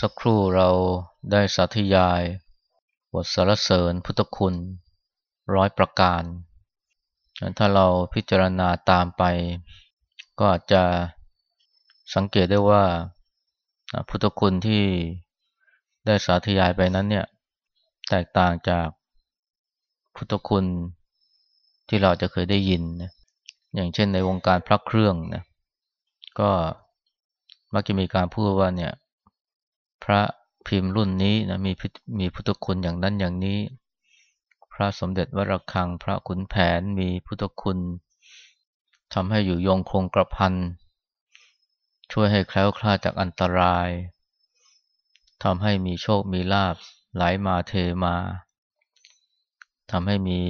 สักครู่เราได้สาธยาย บทสรรเสริญพุทธคุณร้อยประการถ้าเราพิจารณาตามไป ก็อาจจะสังเกตได้ว่าพุทธคุณที่ได้สาธยายไปนั้นเนี่ยแตกต่างจากพุทธคุณที่เราจะเคยได้ยินนะอย่างเช่นในวงการพระเครื่องนะก็มักจะมีการพูดว่าเนี่ย พระพิมพ์รุ่นนี้นะมีมีพุทธคุณอย่างนั้นอย่างนี้ พระสมเด็จวรคัง พระขุนแผนมีพุทธคุณทำให้อยู่ยงคงกระพันช่วยให้แคล้วคลาดจากอันตรายทำให้มีโชคมีลาบไหลมาเทมาทำให้มี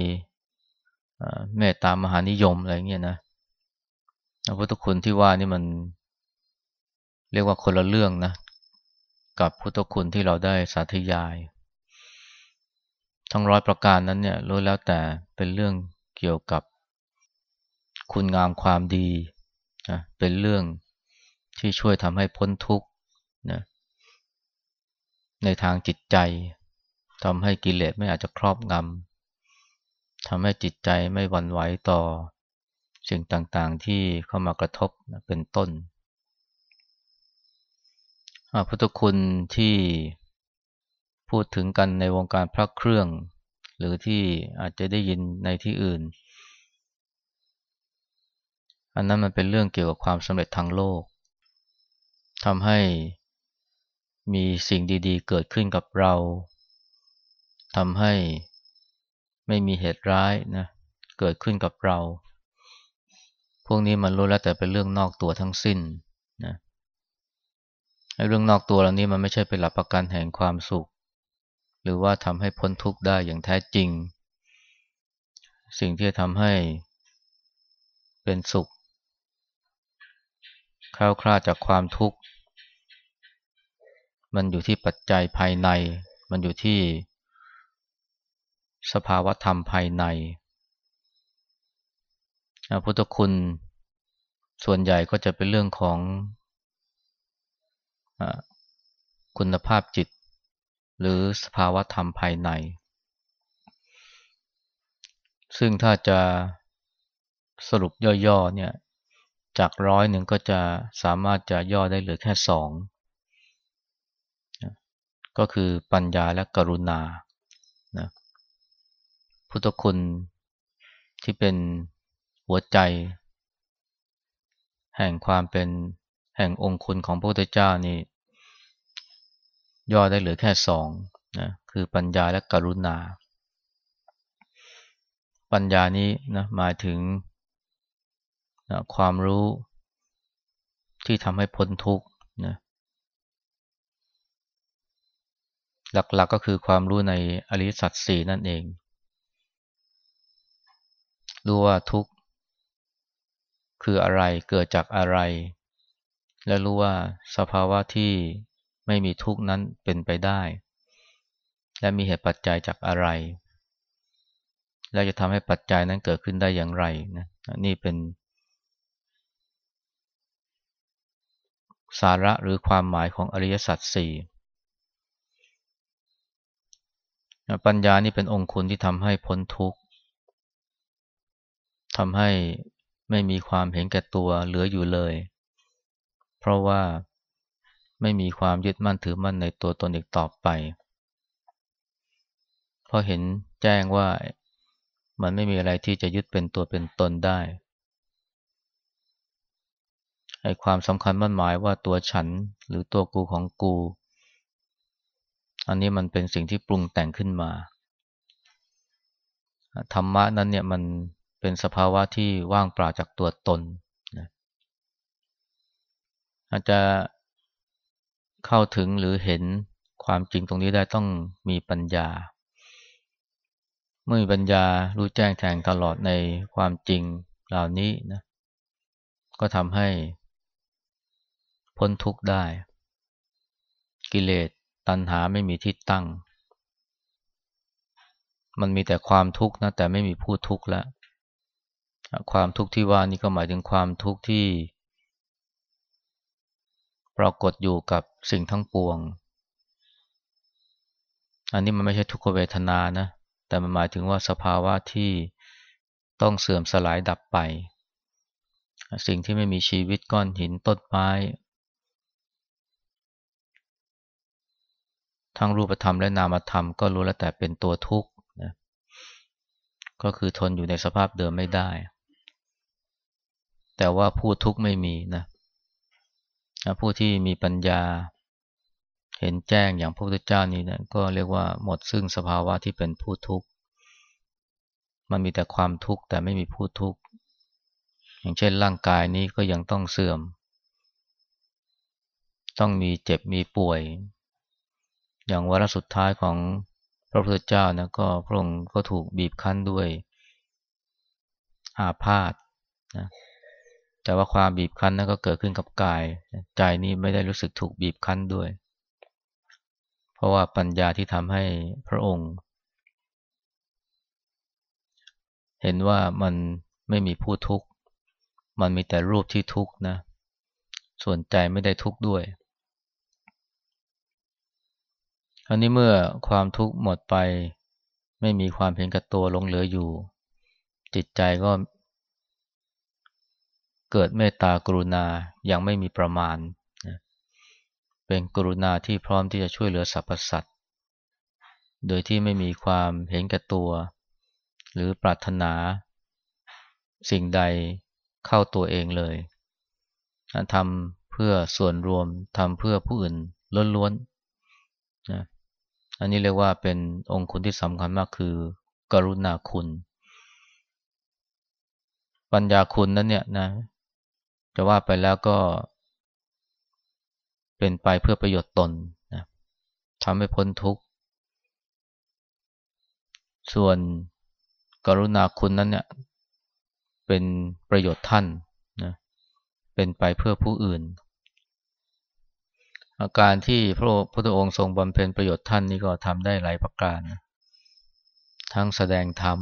เมตตามหานิยมอะไรเงี้ยนะพระพุทธคุณที่ว่านี่มันเรียกว่าคนละเรื่องนะ กับพุทธคุณที่เราได้สาธยาย ทั้งร้อยประการนั้นเนี่ยรู้แล้วแต่เป็นเรื่องเกี่ยวกับคุณงามความดีนะเป็นเรื่องที่ช่วยทำให้พ้นทุกข์นะในทางจิตใจทำให้กิเลสไม่อาจจะครอบงำทำให้จิตใจไม่หวั่นไหวต่อ สิ่งต่างๆที่เข้ามากระทบนะเป็นต้น พุทธคุณที่พูดถึงกันในวงการพระเครื่อง หรือที่อาจจะได้ยินในที่อื่น อันนั้นมันเป็นเรื่องเกี่ยวกับความสำเร็จทางโลกทำให้มีสิ่งดีๆ เกิดขึ้นกับเราทำให้ไม่มีเหตุร้ายนะเกิดขึ้นกับเรา พวกนี้มันรู้แล้วแต่เป็นเรื่องนอกตัวทั้งสิ้น เรื่องนอกตัวเหล่านี้มันไม่ใช่เป็นหลักประกันแห่งความสุข หรือว่าทำให้พ้นทุกข์ได้อย่างแท้จริง สิ่งที่ทำให้เป็นสุขคลาคลาดจากความทุกข์ มันอยู่ที่ปัจจัยภายใน มันอยู่ที่สภาวธรรมภายในพุทธคุณส่วนใหญ่ก็จะเป็นเรื่องของ คุณภาพจิต หรือสภาวะธรรมภายใน ซึ่งถ้าจะสรุปย่อๆเนี่ยจากร้อยหนึ่งก็จะสามารถจะย่อได้เหลือแค่สองก็คือปัญญาและกรุณานะพุทธคุณที่เป็นหัวใจ แห่งความเป็น แห่งองค์คุณของพระพุทธเจ้านี่ย่อได้เหลือแค่สองนะคือปัญญาและกรุณา ปัญญานี้นะหมายถึงนะความรู้ที่ทำให้พ้นทุกข์นะหลักๆกก็คือความรู้ในอริสัตสีนั่นเอง รู้ว่าทุกข์คืออะไรเกิดจากอะไร และรู้ว่าสภาวะที่ไม่มีทุกข์นั้นเป็นไปได้ และมีเหตุปัจจัยจากอะไร และจะทำให้ปัจจัยนั้นเกิดขึ้นได้อย่างไรนะนี่เป็น สาระหรือความหมายของอริยสัจสี่ปัญญานี่เป็นองค์คุณที่ทำให้พ้นทุกข์ทำให้ไม่มีความเห็นแก่ตัวเหลืออยู่เลย เพราะว่าไม่มีความยึดมั่นถือมั่นในตัวตนอีกต่อไป เพราะเห็นแจ้งว่ามันไม่มีอะไรที่จะยึดเป็นตัวเป็นตนได้ไอความสำคัญมั่นหมายว่าตัวฉันหรือตัวกูของกู อันนี้มันเป็นสิ่งที่ปรุงแต่งขึ้นมา ธรรมะนั้นเนี่ยมันเป็นสภาวะที่ว่างเปล่าจากตัวตน อาจจะเข้าถึงหรือเห็นความจริงตรงนี้ได้ต้องมีปัญญา เมื่อมีปัญญารู้แจ้งแทงตลอดในความจริงเหล่านี้นะก็ทำให้พ้นทุกข์ได้ กิเลสตัณหาไม่มีที่ตั้ง มันมีแต่ความทุกข์นะแต่ไม่มีผู้ทุกข์ล้วความทุกข์ที่ว่านี่ก็หมายถึงความทุกข์ที่ ปรากฏอยู่กับสิ่งทั้งปวง อันนี้มันไม่ใช่ทุกขเวทนานะ แต่มันหมายถึงว่าสภาวะที่ต้องเสื่อมสลายดับไป สิ่งที่ไม่มีชีวิตก้อนหินต้นไม้ทั้งรูปธรรมและนามธรรมก็รู้แล้วแต่เป็นตัวทุกข์นะก็คือทนอยู่ในสภาพเดิมไม่ได้ แต่ว่าผู้ทุกข์ไม่มีนะ ผู้ที่มีปัญญาเห็นแจ้งอย่างพระพุทธเจ้านี่นะก็เรียกว่าหมดซึ่งสภาวะที่เป็นผู้ทุกข์ มันมีแต่ความทุกข์แต่ไม่มีผู้ทุกข์ อย่างเช่นร่างกายนี้ก็ยังต้องเสื่อม ต้องมีเจ็บมีป่วย อย่างวาระสุดท้ายของพระพุทธเจ้านะก็พระองค์ก็ถูกบีบคั้นด้วยอาพาธนะ แต่ว่าความบีบคั้นนั้นก็เกิดขึ้นกับกาย ใจนี้ไม่ได้รู้สึกถูกบีบคั้นด้วย เพราะว่าปัญญาที่ทำให้พระองค์ เห็นว่ามันไม่มีผู้ทุกข์ มันมีแต่รูปที่ทุกข์นะ ส่วนใจไม่ได้ทุกข์ด้วยอันนี้เมื่อความทุกข์หมดไป ไม่มีความเห็นกับตัวลงเหลืออยู่ จิตใจก็ เกิดเมตตากรุณาอย่างไม่มีประมาณเป็นกรุณาที่พร้อมที่จะช่วยเหลือสรรพสัตว์โดยที่ไม่มีความเห็นแก่ตัว หรือปรารถนา สิ่งใดเข้าตัวเองเลยทำเพื่อส่วนรวมทำเพื่อผู้อื่นล้วนๆนะอันนี้เรียกว่าเป็นองค์คุณที่สำคัญมากคือ กรุณาคุณ ปัญญาคุณนั้นเนี่ยนะ จะว่าไปแล้วก็ เป็นไปเพื่อประโยชน์ตนนะทำให้พ้นทุกข์ ส่วนกรุณาคุณนั้นเนี่ยเป็นประโยชน์ท่านนะเป็นไปเพื่อผู้อื่น อาการที่พระพุทธองค์ทรงบำเพ็ญประโยชน์ท่านนี่ก็ทำได้หลายประการนะทั้งแสดงธรรม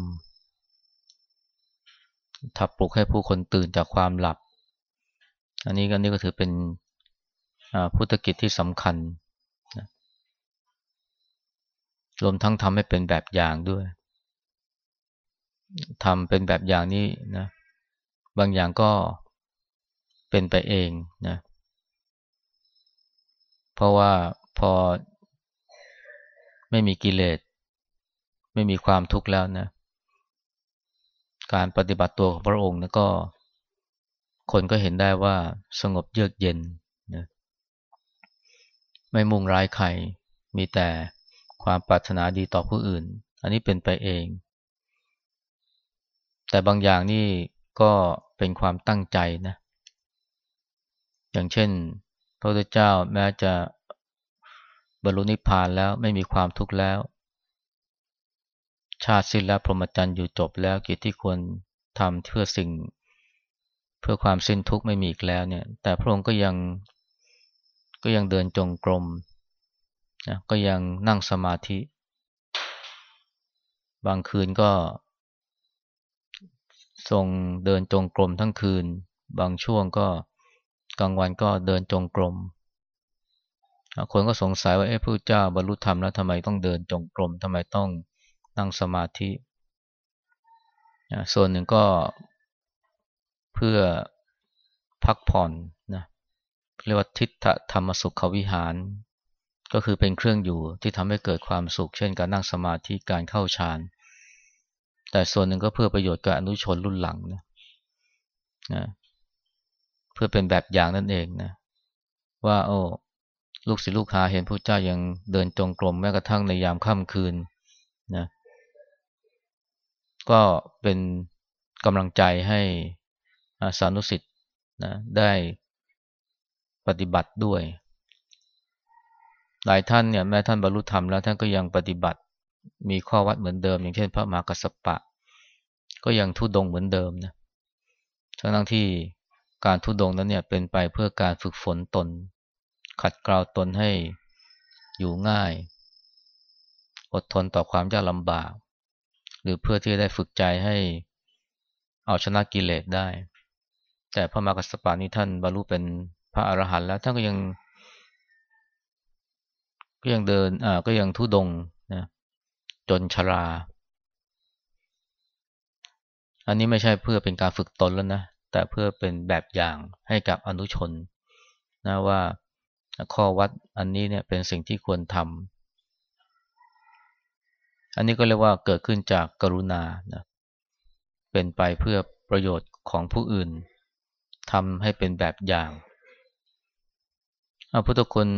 ทับปลุกให้ผู้คนตื่นจากความหลับ อันนี้ก็นี่ก็ถือเป็นพุทธกิจที่สำคัญรวมทั้งทำให้เป็นแบบอย่างด้วยทำเป็นแบบอย่างนี้นะ บางอย่างก็เป็นไปเองนะ เพราะว่าพอไม่มีกิเลส ไม่มีความทุกข์แล้วนะ การปฏิบัติตัวของพระองค์นะก็ คนก็เห็นได้ว่าสงบเยือกเย็นนะไม่มุ่งร้ายใคร มีแต่ความปรารถนาดีต่อผู้อื่น อันนี้เป็นไปเอง แต่บางอย่างนี่ก็เป็นความตั้งใจนะ อย่างเช่น พระพุทธเจ้าแม้จะบรรลุนิพพานแล้วไม่มีความทุกข์แล้ว ชาติสิ้นแล้วพรหมจรรย์อยู่จบแล้วกิจที่ควรทำเพื่อสิ่ง เพื่อความสิ้นทุกข์ไม่มีอีกแล้วเนี่ย แต่พระองค์ก็ยังก็ยังเดินจงกรมนะก็ยังนั่งสมาธิ บางคืนก็ทรงเดินจงกรมทั้งคืน บางช่วงก็กลางวันก็เดินจงกรมคนก็สงสัยว่าเอ๊ะพระเจ้าบรรลุธรรมแล้วทำไมต้องเดินจงกรมทำไมต้องนั่งสมาธิ ส่วนหนึ่งก็ เพื่อพักผ่อนนะเรียกว่าทิฏฐธรรมสุขวิหาร ก็คือเป็นเครื่องอยู่ที่ทำให้เกิดความสุข เช่นการนั่งสมาธิการเข้าฌานแต่ส่วนหนึ่งก็เพื่อประโยชน์กับอนุชนรุ่นหลังนะนะเพื่อเป็นแบบอย่างนั่นเองนะว่าโอ้ลูกศิษย์ลูกหาเห็นพระเจ้ายังเดินจงกรมแม้กระทั่งในยามค่ำคืนนะก็เป็นกำลังใจให้ สานุสิทธิ์นะได้ปฏิบัติด้วย หลายท่านเนี่ยแม้ท่านบรรลุธรรมแล้วท่านก็ยังปฏิบัติมีข้อวัดเหมือนเดิม อย่างเช่นพระมหากัสสปะ ก็ยังทุดงเหมือนเดิมนะทั้งที่การทุดงนั้นเนี่ยเป็นไปเพื่อการฝึกฝนตน ขัดเกลาตนให้อยู่ง่าย อดทนต่อความยากลำบาก หรือเพื่อที่จะได้ฝึกใจให้เอาชนะกิเลสได้ แต่พระมากัสสปะนี้ท่านบรรลุเป็นพระอรหันต์แล้วท่านก็ยัง ก็ยังเดินอ่าก็ยังทุดงนะจนชรา อันนี้ไม่ใช่เพื่อเป็นการฝึกตนแล้วนะแต่เพื่อเป็นแบบอย่างให้กับอนุชนนะว่าข้อวัดอันนี้เนี่ยเป็นสิ่งที่ควรทำอันนี้ก็เรียกว่าเกิดขึ้นจากกรุณานะเป็นไปเพื่อประโยชน์ของผู้อื่น ทำให้เป็นแบบอย่างพุทธคุณ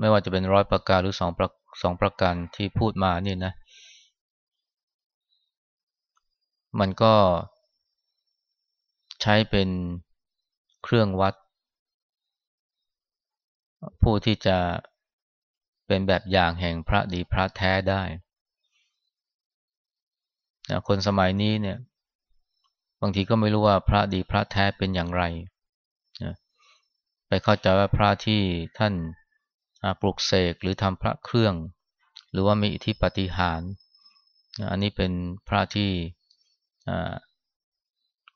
ไม่ว่าจะเป็นร้อยประการหรือสองประสองประการที่พูดมานี่นะ มันก็ใช้เป็นเครื่องวัด ผู้ที่จะเป็นแบบอย่างแห่งพระดีพระแท้ได้คนสมัยนี้เนี่ย บางทีก็ไม่รู้ว่าพระดีพระแท้เป็นอย่างไร ไปเข้าใจว่าพระที่ท่านปลุกเสกหรือทำพระเครื่อง หรือว่ามีอิทธิปฏิหารอันนี้เป็นพระที่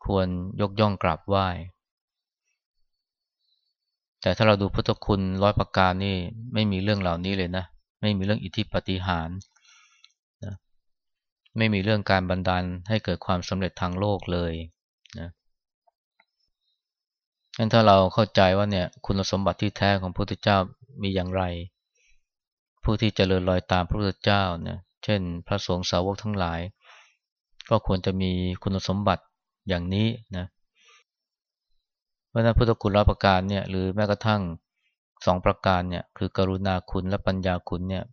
ควรยกย่องกราบไหว้ แต่ถ้าเราดูพุทธคุณร้อยประการนี่ไม่มีเรื่องเหล่านี้เลยนะ ไม่มีเรื่องอิทธิปฏิหารนะไม่มีเรื่องการบันดาลให้เกิดความสำเร็จทางโลกเลยนะ งั้นถ้าเราเข้าใจว่าเนี่ยคุณสมบัติที่แท้ของพระพุทธเจ้ามีอย่างไร ผู้ที่จเจริญรอยตามพระพุทธเจ้าเนี่ยเช่น พระสงฆ์สาวกทั้งหลาย ก็ควรจะมีคุณสมบัติอย่างนี้นะเพราะนั้นพุทธคุณร้อยประการเนี่ยหรือแม้กระทั่งสองประการเนี่ยคือกรุณาคุณและปัญญาคุณเนี่ย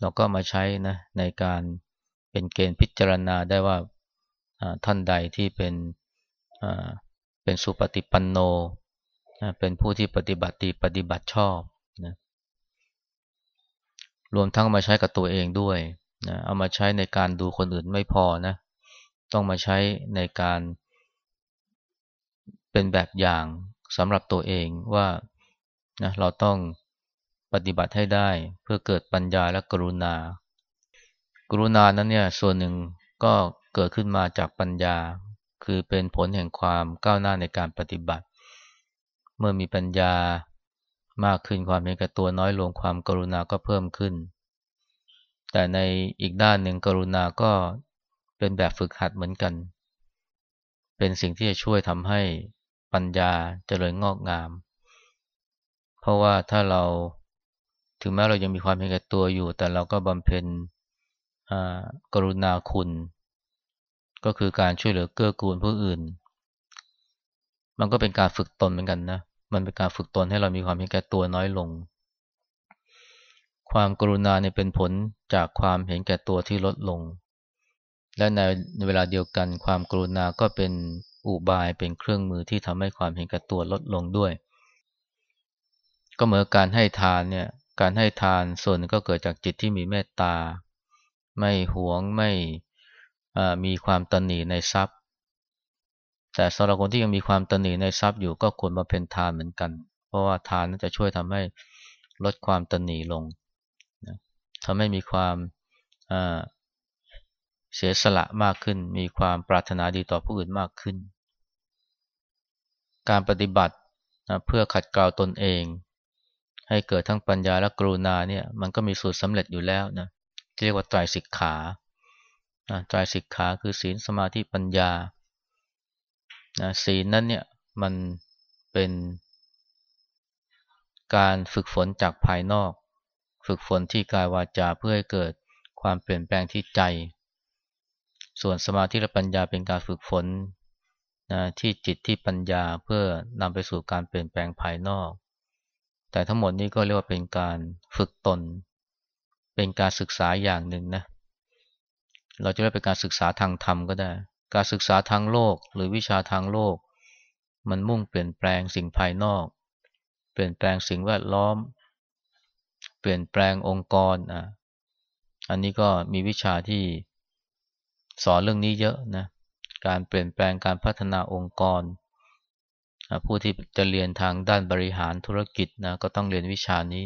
เราก็มาใช้นะในการเป็นเกณฑ์พิจารณาได้ว่าท่านใดที่เป็น เป็นสุปฏิปันโนเป็นผู้ที่ปฏิบัติดีปฏิบัติชอบนะรวมทั้งมาใช้กับตัวเองด้วยนะเอามาใช้ในการดูคนอื่นไม่พอนะ ต้องมาใช้ในการเป็นแบบอย่างสำหรับตัวเองว่านะเราต้องปฏิบัติให้ได้เพื่อเกิดปัญญาและกรุณา กรุณานั้นเนี่ยส่วนหนึ่งก็เกิดขึ้นมาจากปัญญา คือเป็นผลแห่งความก้าวหน้าในการปฏิบัติ เมื่อมีปัญญามากขึ้นความเห็นแก่ตัวน้อยลงความกรุณาก็เพิ่มขึ้น แต่ในอีกด้านหนึ่งกรุณาก็เป็นแบบฝึกหัดเหมือนกัน เป็นสิ่งที่จะช่วยทำให้ปัญญาเจริญงอกงาม เพราะว่าถ้าเราถึงแม้เรายังมีความเห็นแก่ตัวอยู่ แต่เราก็บำเพ็ญกรุณาคุณ ก็คือการช่วยเหลือเกื้อกูลผู้อื่น มันก็เป็นการฝึกตนเหมือนกันนะ มันเป็นการฝึกตนให้เรามีความเห็นแก่ตัวน้อยลง ความกรุณาเนี่ยเป็นผลจากความเห็นแก่ตัวที่ลดลง และในเวลาเดียวกันความกรุณาก็เป็นอุบายเป็นเครื่องมือที่ทำให้ความเห็นแก่ตัวลดลงด้วย ก็เหมือนการให้ทานเนี่ย การให้ทานส่วนก็เกิดจากจิตที่มีเมตตา ไม่หวงไม่ มีความตนหนีในทรัพย์ แต่สำหรับคนที่ยังมีความตนหนีในทรัพย์อยู่ก็ควรมาเป็นทานเหมือนกัน เพราะว่าทานนั้นจะช่วยทำให้ลดความตนหนีลงทำให้มีความเสียสละมากขึ้น มีความปรารถนาดีต่อผู้อื่นมากขึ้น การปฏิบัติเพื่อขัดเกลาตนเอง ให้เกิดทั้งปัญญาและกรุณาเนี่ยมันก็มีสูตรสำเร็จอยู่แล้วนะเรียกว่าไตรสิกขา ตรายสิกขาคือศีลสมาธิปัญญานะศีลนั้นเนี่ยมันเป็นการฝึกฝนจากภายนอก ฝึกฝนที่กายวาจาเพื่อให้เกิดความเปลี่ยนแปลงที่ใจ ส่วนสมาธิและปัญญาเป็นการฝึกฝนนะที่จิตที่ปัญญาเพื่อนำไปสู่การเปลี่ยนแปลงภายนอก แต่ทั้งหมดนี้ก็เรียกว่าเป็นการฝึกตน เป็นการศึกษาอย่างหนึ่งนะ เราจะเรียกเป็นการศึกษาทางธรรมก็ได้ การศึกษาทางโลกหรือวิชาทางโลก มันมุ่งเปลี่ยนแปลงสิ่งภายนอก เปลี่ยนแปลงสิ่งแวดล้อม เปลี่ยนแปลงองค์กรอะอันนี้ก็มีวิชาที่สอนเรื่องนี้เยอะนะการเปลี่ยนแปลงการพัฒนาองค์กร ผู้ที่จะเรียนทางด้านบริหารธุรกิจนะก็ต้องเรียนวิชานี้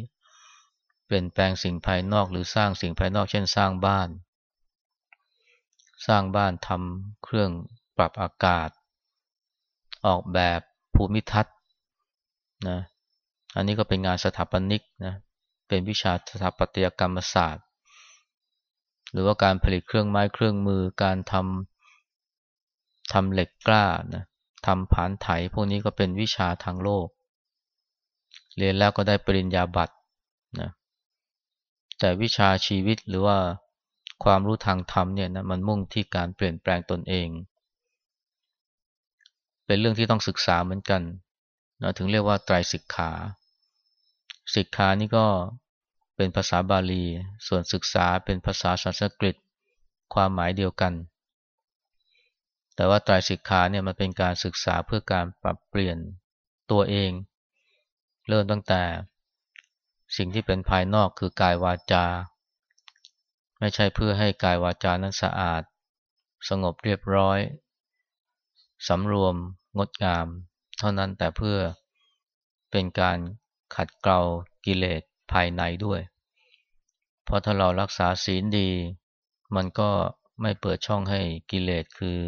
เปลี่ยนแปลงสิ่งภายนอกหรือสร้างสิ่งภายนอกเช่นสร้างบ้าน สร้างบ้านทำเครื่องปรับอากาศ ออกแบบภูมิทัศน์นะอันนี้ก็เป็นงานสถาปนิกนะเป็นวิชาสถาปัตยกรรมศาสตร์ หรือว่าการผลิตเครื่องไม้เครื่องมือการทำทำเหล็กกล้านะทำผานไถพวกนี้ก็เป็นวิชาทางโลก เรียนแล้วก็ได้ปริญญาบัตรนะแต่วิชาชีวิตหรือว่า ความรู้ทางธรรมเนี่ยนะมันมุ่งที่การเปลี่ยนแปลงตนเอง เป็นเรื่องที่ต้องศึกษาเหมือนกันนะถึงเรียกว่าไตรสิกขา สิกขานี่ก็เป็นภาษาบาลี ส่วนศึกษาเป็นภาษาสันสกฤต ความหมายเดียวกัน แต่ว่าไตรสิกขาเนี่ยมันเป็นการศึกษาเพื่อการปรับเปลี่ยนตัวเอง เริ่มตั้งแต่สิ่งที่เป็นภายนอกคือกายวาจา ไม่ใช่เพื่อให้กายวาจานั้นสะอาด สงบเรียบร้อยสำรวมงดงาม เท่านั้นแต่เพื่อเป็นการขัดเกลากิเลสภายในด้วย เพราะถ้าเรารักษาศีลดี มันก็ไม่เปิดช่องให้กิเลสคือ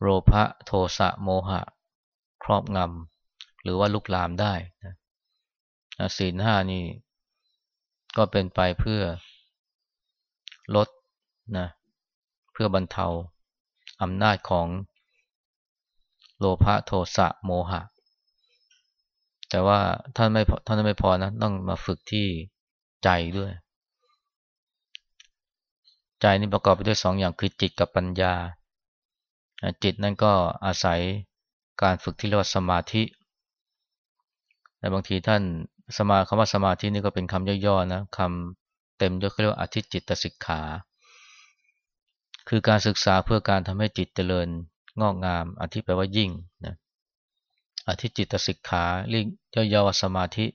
โลภะโทสะโมหะ ครอบงำหรือว่าลุกลามได้นะศีลห้านี่ก็เป็นไปเพื่อ ลดนะเพื่อบรรเทาอำนาจของโลภะโทสะโมหะ แต่ว่าท่านไม่ท่านไม่พอนะต้องมาฝึกที่ใจด้วย ใจนี่ประกอบไปด้วยสองอย่างคือจิตกับปัญญา จิตนั่นก็อาศัยการฝึกที่เรียกว่าสมาธิแต่บางทีท่านสมาคำว่าสมาธินี่ก็เป็นคำย่อๆนะคำ เต็มด้วยเขาเรียกว่าอธิจิตสิกขา คือการศึกษาเพื่อการทำให้จิตเจริญงอกงาม อธิแปลว่ายิ่งนะอธิจิตสิกขาเรียกย่อๆว่าสมาธิ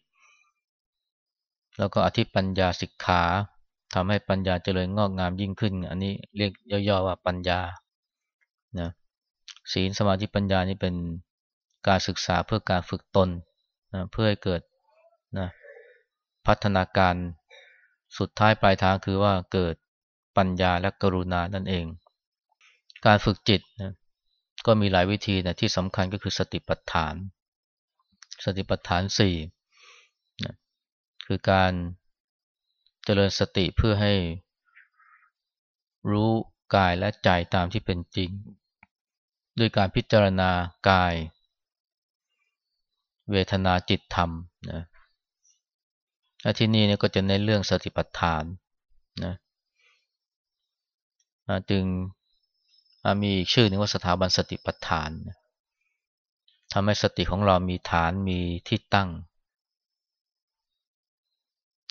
แล้วก็อธิปัญญาสิกขาทำให้ปัญญาเจริญงอกงามยิ่งขึ้น อันนี้เรียกย่อๆว่าปัญญานะศีลสมาธิปัญญานี่เป็นการศึกษาเพื่อการฝึกตนนะเพื่อให้เกิดนะพัฒนาการ สุดท้ายปลายทางคือว่าเกิดปัญญาและกรุณานั่นเอง การฝึกจิตนะก็มีหลายวิธีนะที่สำคัญก็คือสติปัฏฐาน สติปัฏฐานสี่นะคือการเจริญสติเพื่อให้รู้กายและใจตามที่เป็นจริง ด้วยการพิจารณากาย เวทนาจิตธรรมนะ ที่นี่เนี่ยก็จะในเรื่องสติปัฏฐานนะจึงมีอีกชื่อหนึ่งว่าสถาบันสติปัฏฐานทำให้สติของเรามีฐานมีที่ตั้ง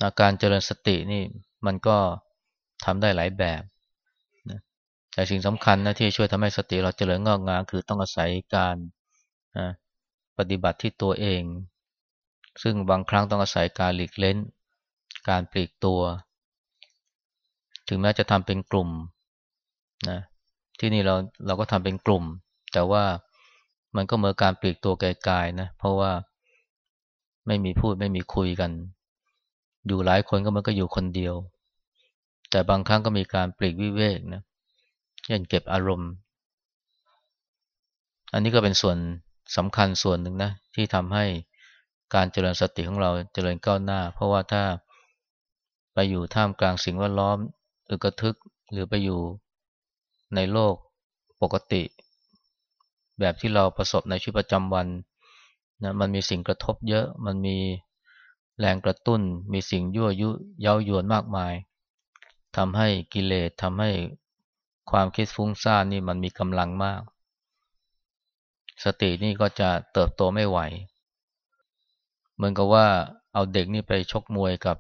อาการเจริญสตินี่มันก็ทำได้หลายแบบนะแต่สิ่งสำคัญนะที่ช่วยทำให้สติเราเจริญงอกงามคือต้องอาศัยการนะปฏิบัติที่ตัวเอง ซึ่งบางครั้งต้องอาศัยการหลีกเล้น การปลีกตัว ถึงแม้จะทำเป็นกลุ่มนะที่นี่เราเราก็ทำเป็นกลุ่ม แต่ว่ามันก็เหมือนการปลีกตัวไกลๆนะเพราะว่าไม่มีพูดไม่มีคุยกัน อยู่หลายคนก็มันก็อยู่คนเดียว แต่บางครั้งก็มีการปลีกวิเวกนะเช่นเก็บอารมณ์ อันนี้ก็เป็นส่วนสำคัญส่วนหนึ่งนะที่ทำให้ การเจริญสติของเราเจริญก้าวหน้า เพราะว่าถ้าไปอยู่ท่ามกลางสิ่งแวดล้อมอึกระทึกหรือไปอยู่ในโลกปกติ แบบที่เราประสบในชีวิตประจำวันนะมันมีสิ่งกระทบเยอะมันมีแรงกระตุ้น มีสิ่งยั่วยุเย้ายวนมากมายทำให้กิเลสทำให้ความคิดฟุ้งซ่านนี่มันมีกำลังมาก สตินี่ก็จะเติบโตไม่ไหว เหมือนกับว่าเอาเด็กนี่ไปชกมวยกับ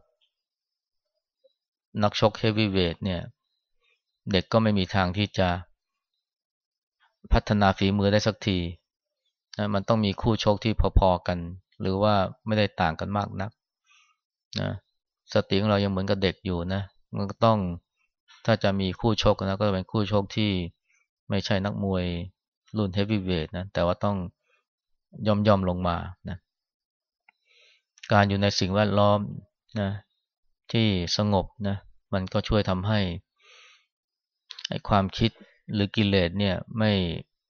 นักชกเฮฟวีเวทเนี่ย เด็กก็ไม่มีทางที่จะพัฒนาฝีมือได้สักทีนะมันต้องมีคู่ชกที่พอๆกัน หรือว่าไม่ได้ต่างกันมากนักนะสติของเรายังเหมือนกับเด็กอยู่นะ มันก็ต้องถ้าจะมีคู่ชกนะก็เป็นคู่ชกที่ไม่ใช่นักมวยรุ่นเฮฟวีเวทนะแต่ว่าต้องย่อมย่อมลงมานะ การอยู่ในสิ่งแวดล้อมนะที่สงบนะมันก็ช่วยทำให้ความคิดหรือกิเลสเนี่ยไม่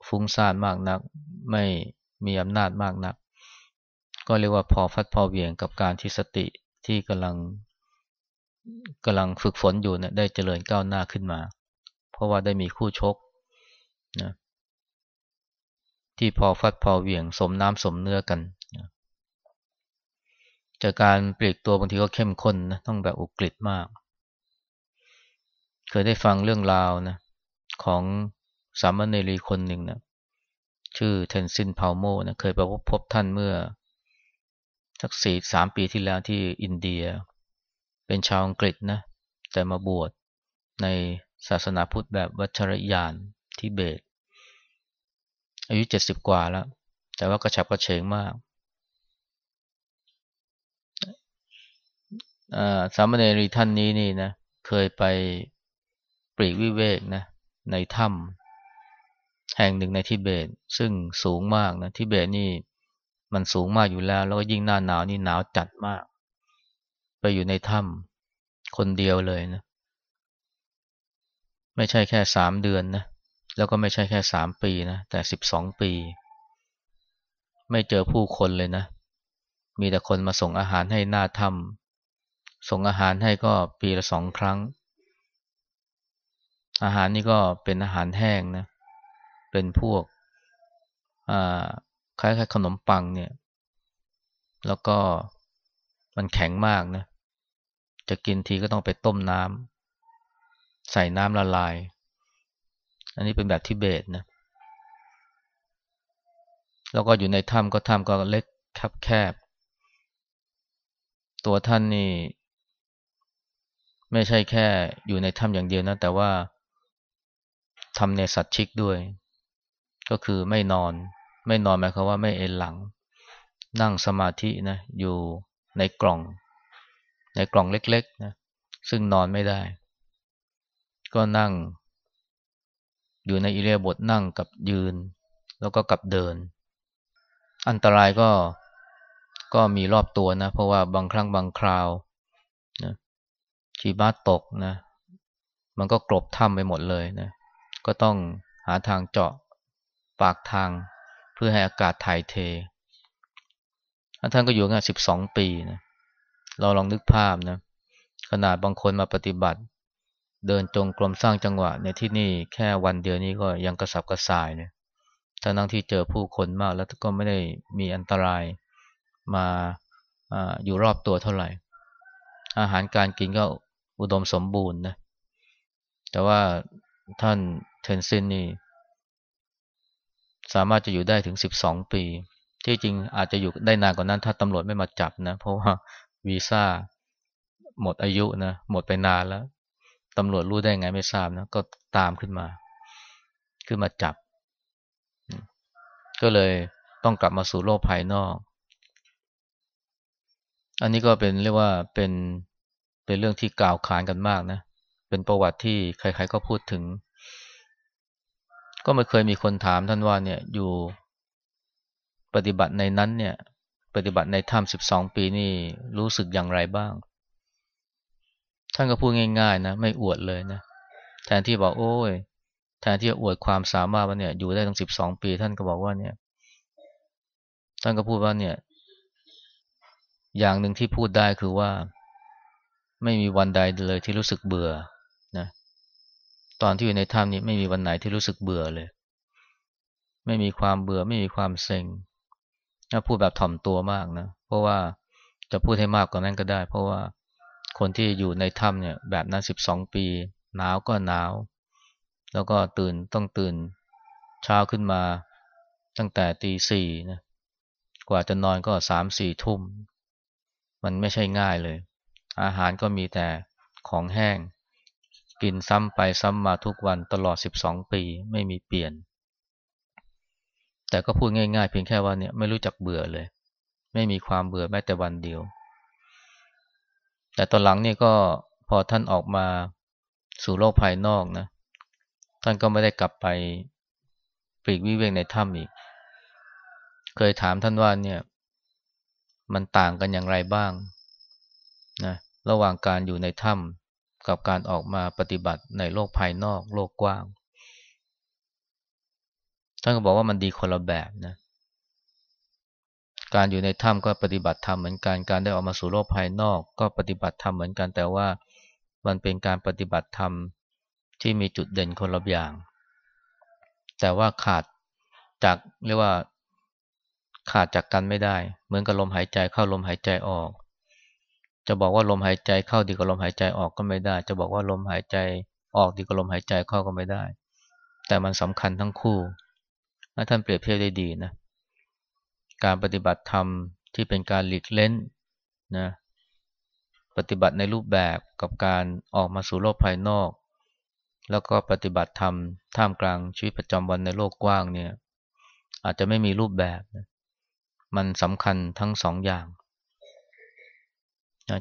ฟุ้งซ่านมากนัก ไม่มีอำนาจมากนัก ก็เรียกว่าพอฟัดพอเวียงกับการที่สติที่กำลังกำลังฝึกฝนอยู่เนี่ยได้เจริญก้าวหน้าขึ้นมา เพราะว่าได้มีคู่ชกนะที่พอฟัดพอเหวี่ยงสมน้ำสมเนื้อกัน จากการปลีกตัวบางทีก็เข้มข้นนะต้องแบบอุกฤษมาก เคยได้ฟังเรื่องราวนะของสามเณรีคนหนึ่งนะชื่อเทนซินพาวโมนะเคยไปพบพบท่านเมื่อสักสี่สามปีที่แล้วที่อินเดีย เป็นชาวอังกฤษนะแต่มาบวชในศาสนาพุทธแบบวัชรยานที่เบต อายุเจ็ดสิบกว่าแล้ว แต่ว่ากระฉับกระเฉงมาก สามเณรีท่านนี้นี่นะเคยไปปรีกวิเวกนะในถ้ำแห่งหนึ่งในทิเบต ซึ่งสูงมากนะทิเบตนี่มันสูงมากอยู่แล้ว แล้วก็ยิ่งหน้าหนาวนี่หนาวจัดมาก ไปอยู่ในถ้ำคนเดียวเลยนะไม่ใช่แค่สามเดือนนะแล้วก็ไม่ใช่แค่สามปีนะแต่สิบสองปี ไม่เจอผู้คนเลยนะ มีแต่คนมาส่งอาหารให้หน้าถ้ำ ส่งอาหารให้ก็ปีละสองครั้ง อาหารนี่ก็เป็นอาหารแห้งนะ เป็นพวกคล้ายๆขนมปังเนี่ย แล้วก็มันแข็งมากนะ จะกินทีก็ต้องไปต้มน้ำใส่น้ำละลาย อันนี้เป็นแบบทิเบตนะ แล้วก็อยู่ในถ้ำก็ถ้ำก็เล็กคบแคบตัวท่านนี่ ไม่ใช่แค่อยู่ในถ้ำอย่างเดียวนะ แต่ว่าทำในสัตว์ชิกด้วย ก็คือไม่นอน ไม่นอนหมายความว่าไม่เอนหลัง นั่งสมาธินะอยู่ในกล่อง ในกล่องเล็กๆนะซึ่งนอนไม่ได้ ก็นั่ง อยู่ในอิเลียบทนั่งกับยืน แล้วก็กับเดิน อันตรายก็ก็มีรอบตัวนะ เพราะว่าบางครั้งบางคราวนะ ชีบ้าตกนะ มันก็กลบถ้ำไปหมดเลยนะ ก็ต้องหาทางเจาะปากทางเพื่อให้อากาศถ่ายเท ท่านก็อยู่งานสิบสองปีนะ เราลองนึกภาพนะ ขนาดบางคนมาปฏิบัติ เดินจงกรมสร้างจังหวะในที่นี่แค่วันเดียวนี้ก็ยังกระสับกระส่ายเนี่ยทั้งนั้นที่เจอผู้คนมากแล้วก็ไม่ได้มีอันตรายมาออยู่รอบตัวเท่าไหร่ อาหารการกินก็ อุดมสมบูรณ์นะแต่ว่าท่านเทนซินนี่สามารถจะอยู่ได้ถึงสิบสองปี ที่จริงอาจจะอยู่ได้นานกว่านั้น ถ้าตำรวจไม่มาจับนะ เพราะว่าวีซ่าหมดอายุนะหมดไปนานแล้วตำรวจรู้ได้ไงไม่ทราบนะก็ตามขึ้นมา ขึ้นมาจับ ก็เลยต้องกลับมาสู่โลกภายนอก อันนี้ก็เป็นเรียกว่าเป็น เป็นเรื่องที่กล่าวขานกันมากนะ เป็นประวัติที่ใครๆก็พูดถึง ก็ไม่เคยมีคนถามท่านว่าเนี่ยอยู่ปฏิบัติในนั้นเนี่ย ปฏิบัติในถ้ำสิบสองปีนี่รู้สึกอย่างไรบ้าง ท่านก็พูดง่าย ๆ นะ ไม่อวดเลยนะแทนที่บอกโอ้ยแทนที่จะอวดความสามารถว่าเนี่ย อยู่ได้ตั้งสิบสองปี ท่านก็บอกว่าเนี่ย ท่านก็พูดว่าเนี่ย อย่างหนึ่งที่พูดได้คือว่า ไม่มีวันใดเลยที่รู้สึกเบื่อนะตอนที่อยู่ในถ้ำนี้ไม่มีวันไหนที่รู้สึกเบื่อเลย ไม่มีความเบื่อไม่มีความเซ็งถ้าพูดแบบถ่อมตัวมากนะเพราะว่าจะพูดให้มากกว่านั้นก็ได้ เพราะว่าคนที่อยู่ในถ้ำเนี่ยแบบนั้นสิบสองปีหนาวก็หนาว แล้วก็ตื่นต้องตื่นเช้าขึ้นมาตั้งแต่ตีสี่นะกว่าจะนอนก็สามสี่ทุ่ม มันไม่ใช่ง่ายเลย อาหารก็มีแต่ของแห้ง กินซ้ำไปซ้ำมาทุกวันตลอด 12 ปีไม่มีเปลี่ยน แต่ก็พูดง่ายๆ เพียงแค่ว่าเนี่ยไม่รู้จักเบื่อเลย ไม่มีความเบื่อแม้แต่วันเดียว แต่ตอนหลังเนี่ยก็พอท่านออกมาสู่โลกภายนอกนะ ท่านก็ไม่ได้กลับไปปลีกวิเวกในถ้ำอีก เคยถามท่านว่าเนี่ย มันต่างกันอย่างไรบ้างนะ ระหว่างการอยู่ในถ้ำกับการออกมาปฏิบัติในโลกภายนอกโลกกว้าง ท่านก็บอกว่ามันดีคนละแบบนะการอยู่ในถ้ำก็ปฏิบัติธรรมเหมือนกันการได้ออกมาสู่โลกภายนอก ก็ปฏิบัติธรรมเหมือนกัน แต่ว่ามันเป็นการปฏิบัติธรรมที่มีจุดเด่นคนละอย่าง แต่ว่าขาดจากเรียกว่าขาดจากกันไม่ได้ เหมือนกับลมหายใจเข้าลมหายใจออก จะบอกว่าลมหายใจเข้าดีกว่าลมหายใจออกก็ไม่ได้ จะบอกว่าลมหายใจออกดีกว่าลมหายใจเข้าก็ไม่ได้ แต่มันสำคัญทั้งคู่ท่านเปรียบเทียบได้ดีนะการปฏิบัติธรรมที่เป็นการหลีกเล่นนะปฏิบัติในรูปแบบกับการออกมาสู่โลกภายนอก แล้วก็ปฏิบัติธรรมท่ามกลางชีวิตประจำวันในโลกกว้างเนี่ยอาจจะไม่มีรูปแบบ มันสำคัญทั้งสองอย่าง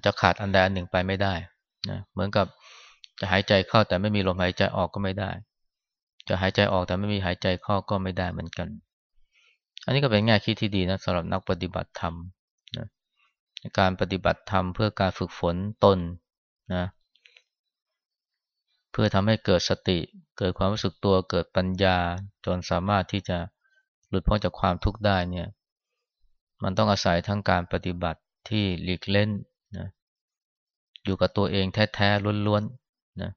จะขาดอันใดอันหนึ่งไปไม่ได้นะเหมือนกับจะหายใจเข้าแต่ไม่มีลมหายใจออกก็ไม่ได้ จะหายใจออกแต่ไม่มีหายใจเข้าก็ไม่ได้เหมือนกัน อันนี้ก็เป็นแง่คิดที่ดีนะสำหรับนักปฏิบัติธรรมนะการปฏิบัติธรรมเพื่อการฝึกฝนตนนะเพื่อทำให้เกิดสติ เกิดความรู้สึกตัวเกิดปัญญา จนสามารถที่จะหลุดพ้นจากความทุกข์ได้เนี่ยมันต้องอาศัยทั้งการปฏิบัติที่หลีกเล่น อยู่กับตัวเองแท้ๆล้วนๆนะ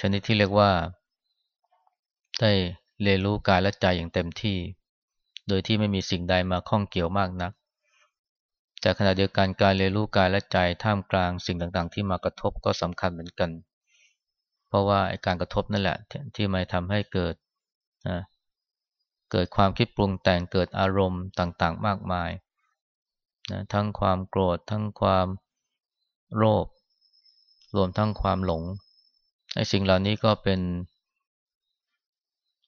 ชนิดที่เรียกว่า ได้เรียนรู้กายและใจอย่างเต็มที่ โดยที่ไม่มีสิ่งใดมาข้องเกี่ยวมากนัก แต่ขณะเดียวกันการเรียนรู้กายและใจท่ามกลางสิ่งต่างๆ ที่มากระทบก็สำคัญเหมือนกัน เพราะว่าการกระทบนั่นแหละ ที่มาทำให้เกิดนะเกิดความคิดปรุงแต่งเกิดอารมณ์ต่างๆ มากมาย นะทั้งความโกรธ ทั้งความโลภรวมทั้งความหลงไอ้สิ่งเหล่านี้ก็เป็น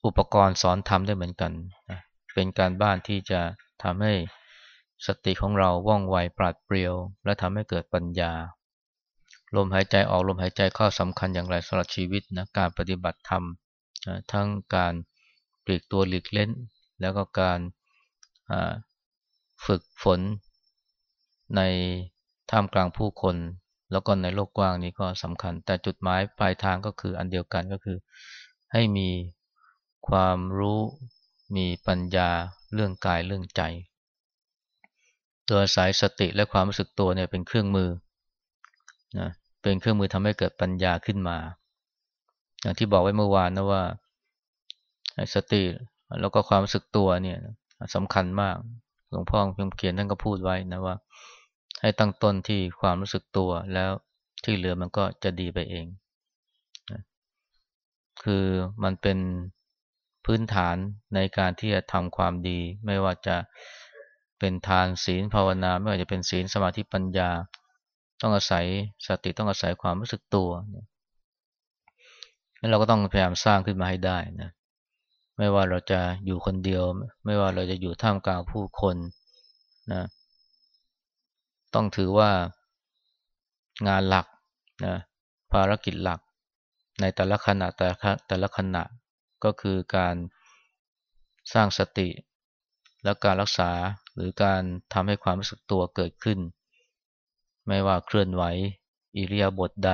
อุปกรณ์สอนทำได้เหมือนกันนะเป็นการบ้านที่จะทำให้สติของเราว่องไวปราดเปรียว และทำให้เกิดปัญญา ลมหายใจออกลมหายใจเข้าสำคัญอย่างไรสำหรับชีวิตนะการปฏิบัติธรรมทั้งการปลีกตัวหลีกเล่น แล้วก็การฝึกฝน ในท่ามกลางผู้คน แล้วก็ในโลกกว้างนี้ก็สำคัญ แต่จุดหมายปลายทางก็คืออันเดียวกันก็คือ ให้มีความรู้มีปัญญาเรื่องกายเรื่องใจตัวสายสติและความรู้สึกตัวเนี่ยเป็นเครื่องมือนะเป็นเครื่องมือทำให้เกิดปัญญาขึ้นมา อย่างที่บอกไว้เมื่อวานนะว่าสติแล้วก็ความรู้สึกตัวเนี่ยสำคัญมาก หลวงพ่อเพียงเขียนท่านก็พูดไว้นะว่า ให้ตั้งต้นที่ความรู้สึกตัวแล้วที่เหลือมันก็จะดีไปเอง คือมันเป็นพื้นฐานในการที่จะทำความดี ไม่ว่าจะเป็นทานศีลภาวนา ไม่ว่าจะเป็นศีลสมาธิปัญญา ต้องอาศัยสติต้องอาศัยความรู้สึกตัวแล้วเราก็ต้องพยายามสร้างขึ้นมาให้ได้นะไม่ว่าเราจะอยู่คนเดียว ไม่ว่าเราจะอยู่ท่ามกลางผู้คนนะ ต้องถือว่างานหลักนะภารกิจหลักในแต่ละขณะแต่ละแต่ละขณะก็คือการสร้างสติ และการรักษาหรือการทำให้ความรู้สึกตัวเกิดขึ้น ไม่ว่าเคลื่อนไหวอิริยาบถใด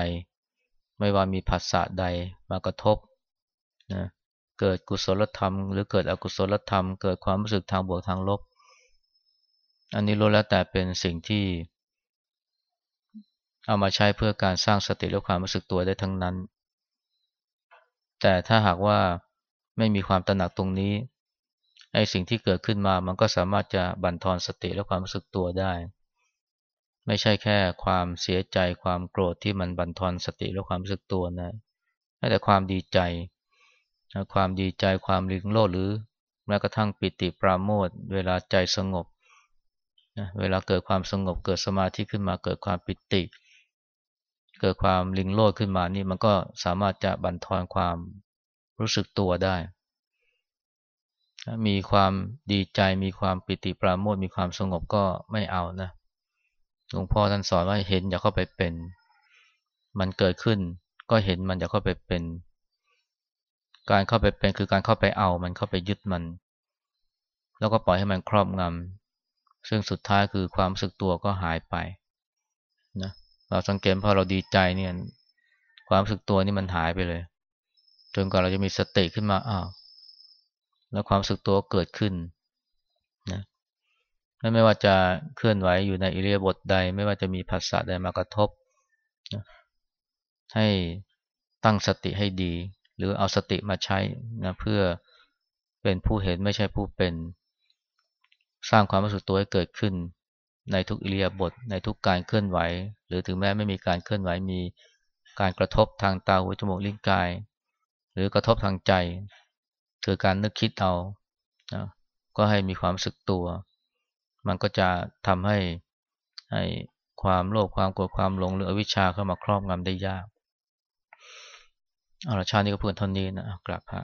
ไม่ว่ามีผัสสะใดมากระทบนะเกิดกุศลธรรม หรือเกิดอกุศลธรรม เกิดความรู้สึกทางบวกทางลบ อันนี้รู้แล้วแต่เป็นสิ่งที่ เอามาใช้เพื่อการสร้างสติและความรู้สึกตัวได้ทั้งนั้น แต่ถ้าหากว่าไม่มีความตระหนักตรงนี้ไอ้สิ่งที่เกิดขึ้นมามันก็สามารถจะบั่นทอนสติและความรู้สึกตัวได้ ไม่ใช่แค่ความเสียใจความโกรธที่มันบั่นทอนสติและความรู้สึกตัวนะแต่ความดีใจ ความดีใจความลิงโลดหรือแม้กระทั่งปิติปราโมทเวลาใจสงบ นะเวลาเกิดความสงบเกิดสมาธิขึ้นมาเกิดความปิติ เกิดความลิงโลดขึ้นมานี่มันก็สามารถจะบั่นทอนความรู้สึกตัวได้ มีความดีใจมีความปิติปราโมทมีความสงบก็ไม่เอานะหลวงพ่อท่านสอนว่าเห็นอย่าเข้าไปเป็น มันเกิดขึ้นก็เห็นมันอย่าเข้าไปเป็น การเข้าไปเป็นคือการเข้าไปเอามันเข้าไปยึดมัน แล้วก็ปล่อยให้มันครอบงำ ซึ่งสุดท้ายคือความรู้สึกตัวก็หายไปนะเราสังเกตพอเราดีใจเนี่ยความรู้สึกตัวนี่มันหายไปเลย จนกว่าเราจะมีสติขึ้นมาอ้าวแล้วความรู้สึกตัวเกิดขึ้นนะไม่ว่าจะเคลื่อนไหวอยู่ในอิเลียบทใด ไม่ว่าจะมีภาษาใดมากระทบนะให้ตั้งสติให้ดี หรือเอาสติมาใช้นะเพื่อเป็นผู้เห็นไม่ใช่ผู้เป็น สร้างความรู้สึกตัวให้เกิดขึ้น ในทุกอิเลียบทในทุกการเคลื่อนไหว หรือถึงแม้ไม่มีการเคลื่อนไหวมีการกระทบทางตาหูจมูกลิ้นกาย หรือกระทบทางใจ คือการนึกคิดเอานะก็ให้มีความสึกตัว มันก็จะทำให้ให้ความโลภความโกรธความหลงหรืออวิชชาเข้ามาครอบงำได้ยากเอาละชาตินี้ก็เพื่อนเท่านี้นะกราบพระ